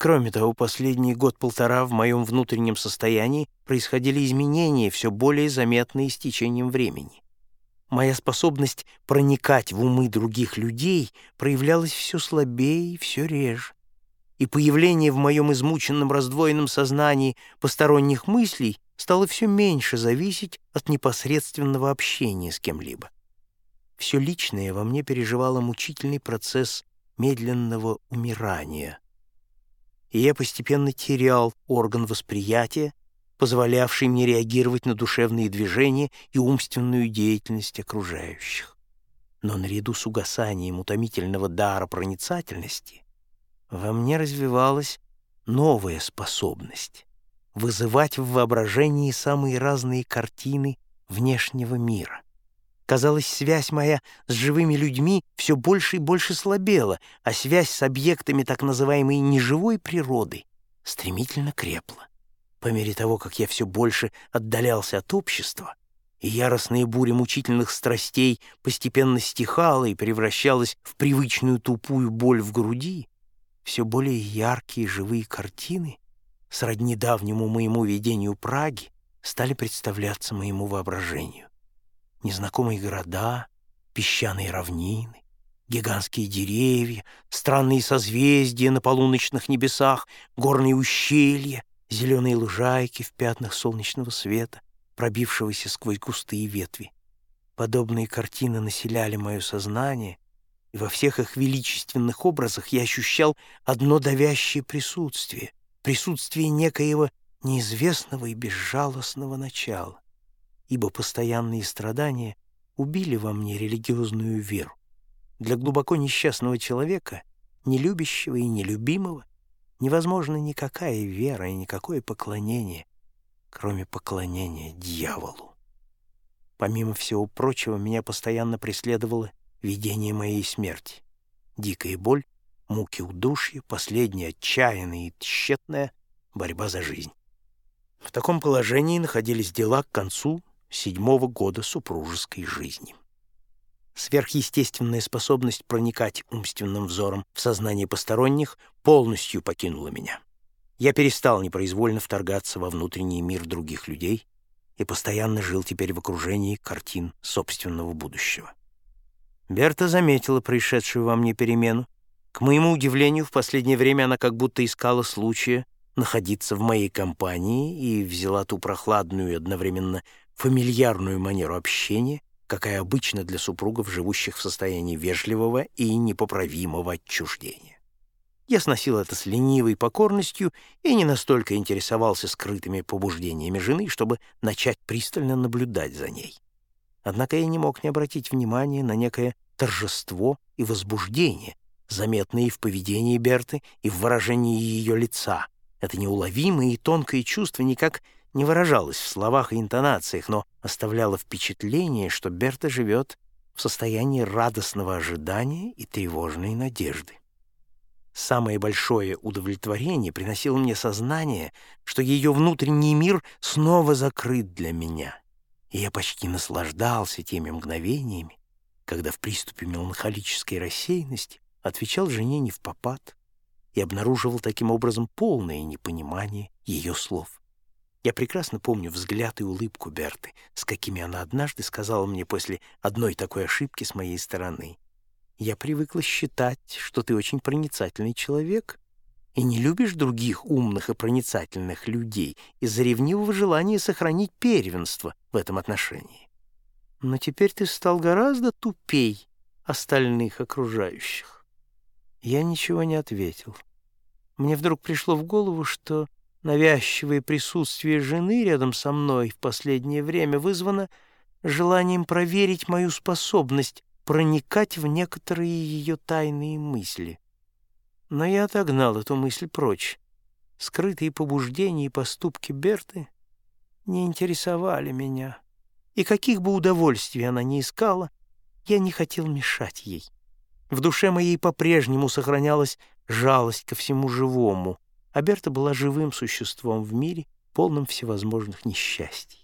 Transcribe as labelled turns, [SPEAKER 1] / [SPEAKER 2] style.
[SPEAKER 1] Кроме того, последний год-полтора в моем внутреннем состоянии происходили изменения, все более заметные с течением времени. Моя способность проникать в умы других людей проявлялась все слабее и все реже. И появление в моем измученном раздвоенном сознании посторонних мыслей стало все меньше зависеть от непосредственного общения с кем-либо. Все личное во мне переживало мучительный процесс медленного умирания. И я постепенно терял орган восприятия, позволявший мне реагировать на душевные движения и умственную деятельность окружающих. Но наряду с угасанием утомительного дара проницательности во мне развивалась новая способность — вызывать в воображении самые разные картины внешнего мира. Казалось, связь моя с живыми людьми все больше и больше слабела, а связь с объектами так называемой неживой природы стремительно крепла. По мере того, как я все больше отдалялся от общества, и яростные бури мучительных страстей постепенно стихала и превращалась в привычную тупую боль в груди, все более яркие живые картины, сродни давнему моему видению Праги, стали представляться моему воображению. Незнакомые города, песчаные равнины, гигантские деревья, странные созвездия на полуночных небесах, горные ущелья, зеленые лужайки в пятнах солнечного света, пробившегося сквозь густые ветви. Подобные картины населяли мое сознание, и во всех их величественных образах я ощущал одно давящее присутствие, присутствие некоего неизвестного и безжалостного начала, ибо постоянные страдания убили во мне религиозную веру. Для глубоко несчастного человека, не любящего и нелюбимого, невозможна никакая вера и никакое поклонение, кроме поклонения дьяволу. Помимо всего прочего, меня постоянно преследовало видение моей смерти. Дикая боль, муки удушья, последняя отчаянная и тщетная борьба за жизнь. В таком положении находились дела к концу седьмого года супружеской жизни. Сверхъестественная способность проникать умственным взором в сознание посторонних полностью покинула меня. Я перестал непроизвольно вторгаться во внутренний мир других людей и постоянно жил теперь в окружении картин собственного будущего. Берта заметила происшедшую во мне перемену. К моему удивлению, в последнее время она как будто искала случая находиться в моей компании и взяла ту прохладную и одновременно фамильярную манеру общения, какая обычна для супругов, живущих в состоянии вежливого и непоправимого отчуждения. Я сносил это с ленивой покорностью и не настолько интересовался скрытыми побуждениями жены, чтобы начать пристально наблюдать за ней. Однако я не мог не обратить внимания на некое торжество и возбуждение, заметные в поведении Берты и в выражении ее лица. Это неуловимое и тонкое чувство никак не выражалось в словах и интонациях, но оставляло впечатление, что Берта живет в состоянии радостного ожидания и тревожной надежды. Самое большое удовлетворение приносило мне сознание, что ее внутренний мир снова закрыт для меня, и я почти наслаждался теми мгновениями, когда в приступе меланхолической рассеянности отвечал жене не в попад и обнаруживал таким образом полное непонимание ее слов. Я прекрасно помню взгляд и улыбку Берты, с какими она однажды сказала мне после одной такой ошибки с моей стороны. «Я привыкла считать, что ты очень проницательный человек и не любишь других умных и проницательных людей из-за ревнивого желания сохранить первенство в этом отношении. Но теперь ты стал гораздо тупей остальных окружающих». Я ничего не ответил. Мне вдруг пришло в голову, что Навязчивое присутствие жены рядом со мной в последнее время вызвано желанием проверить мою способность проникать в некоторые ее тайные мысли. Но я отогнал эту мысль прочь. Скрытые побуждения и поступки Берты не интересовали меня. И каких бы удовольствий она ни искала, я не хотел мешать ей. В душе моей по-прежнему сохранялась жалость ко всему живому — а Берта была живым существом в мире, полном всевозможных несчастий.